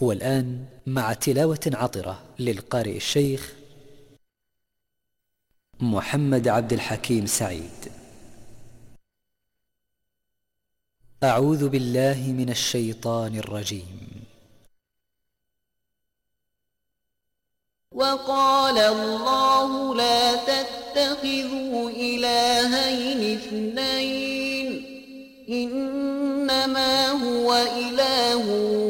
والآن مع تلاوة عطرة للقارئ الشيخ محمد عبد الحكيم سعيد. أعوذ بالله من الشيطان الرجيم. وقال الله لا تتخذوا إلهين اثنين إنما هو إله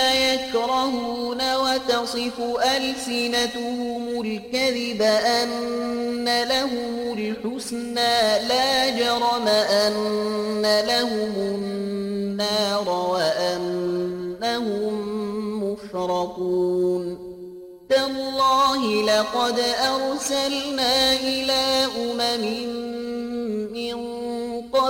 يَبْخُسُونَ وَتَصِفُ أَلْسِنَتُهُمُ الْكَذِبَ أَنَّ لَهُمُ الْحُسْنَى لَا جَرَمَ أَنَّ لَهُمُ النَّارَ وَأَنَّهُمْ مُفْرَطُونَ تالله لقد أرسلنا إلى أمم من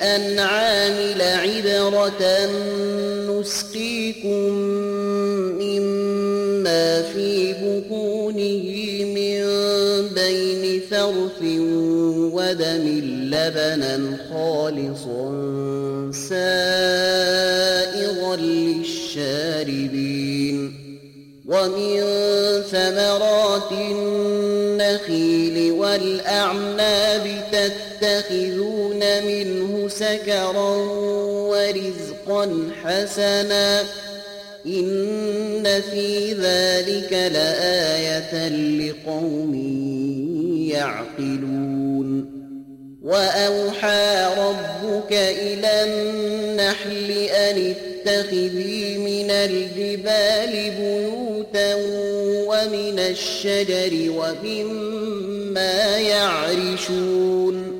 الأنعام لعبرة نسقيكم مما في بطونه من بين ثرث ودم لبنا خالصا سائغا للشاربين ومن ثمرات النخيل والأعناب تتخذون منه سكرا ورزقا حسنا إن في ذلك لآية لقوم يعقلون وأوحى ربك إلى النحل أن اتخذي من الجبال بيوتا ومن الشجر ومما يعرشون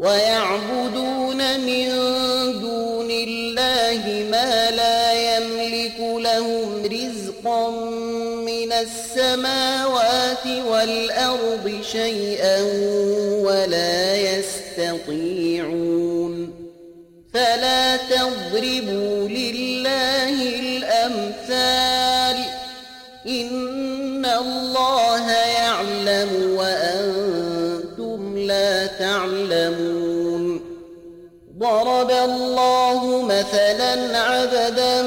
ويعبدون من دون الله ما لا يملك لهم رزقا من السماوات والأرض شيئا ولا يستطيعون. فلا تضربون الله مثلا عبدا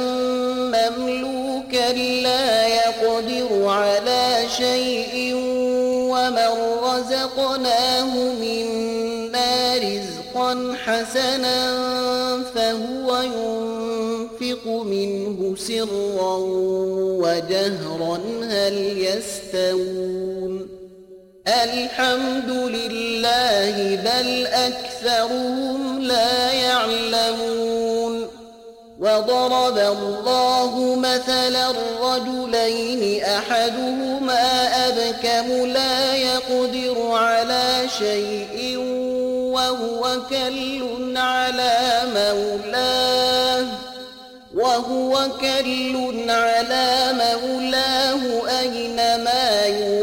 مملوكا لا يقدر على شيء ومن رزقناه منا رزقا حسنا فهو ينفق منه سرا وجهرا. هل يستوون؟ الحمد لله بل أكبر أكثرهم لا يعلمون وضرب الله مثلا الرجلين أحدهما أبكم لا يقدر على شيء وهو كل على مولاه وهو كل على مولاه أينما يولاه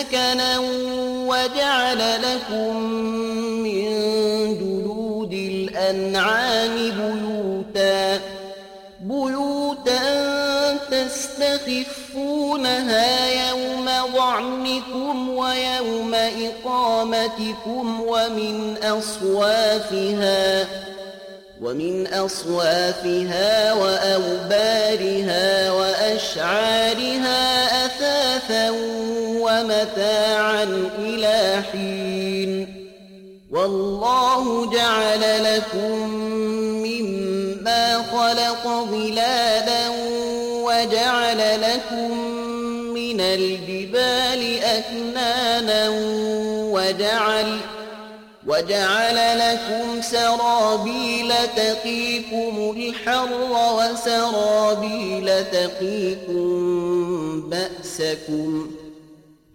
سكنا وجعل لكم من جلود الأنعام بيوتا بيوتا تستخفونها يوم ظعنكم ويوم إقامتكم ومن أصوافها ومن أصوافها وأوبارها وأشعارها جعل لكم مما خلق ظلالا وجعل لكم من الجبال أكنانا وجعل وجعل لكم سرابيل تقيكم الحر وسرابيل تقيكم بأسكم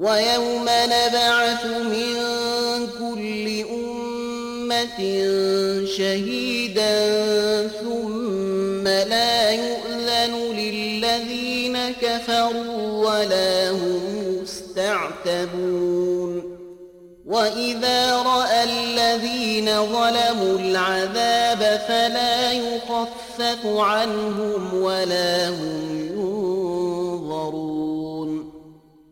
وَيَوْمَ نَبْعَثُ مِنْ كُلِّ أُمَّةٍ شَهِيدًا ثُمَّ لَا يُؤْذَنُ لِلَّذِينَ كَفَرُوا وَلَا هُمْ مُسْتَعْتَبُونَ وَإِذَا رَأَى الَّذِينَ ظَلَمُوا الْعَذَابَ فَلَا يُخَفَّفُ عَنْهُمْ وَلَا هُمْ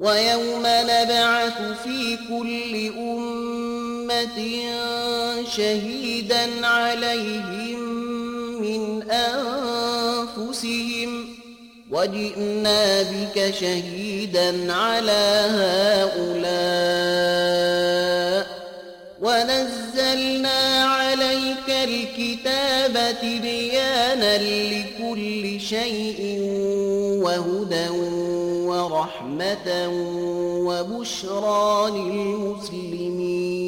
وَيَوْمَ نَبْعَثُ فِي كُلِّ أُمَّةٍ شَهِيدًا عَلَيْهِمْ مِنْ أَنْفُسِهِمْ وَجِئْنَا بِكَ شَهِيدًا عَلَى هَؤُلَاءِ وَنَزَّلْنَا عَلَيْكَ الْكِتَابَ بِيَانًا لِكُلِّ شَيْءٍ رحمة وبشرى للمسلمين